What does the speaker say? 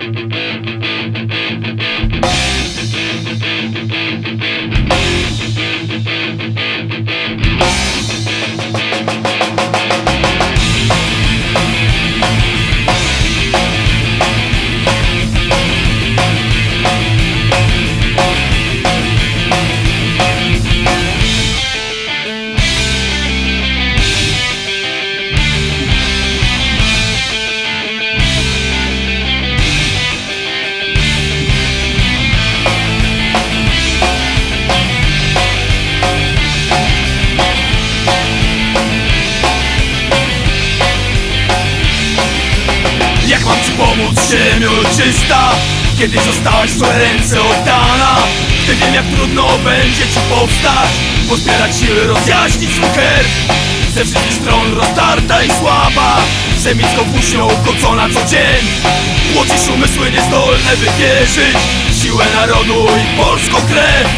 Jak ziemio czysta Kiedy zostałaś w swoje ręce oddana. Gdy wiem jak trudno będzie ci powstać Pozbierać siły, rozjaśnić herb Ze wszystkich stron rozdarta i słaba Zemicką włócznią ukocona co dzień. Płocisz umysły niezdolne by wierzyć Siłę narodu i polską krew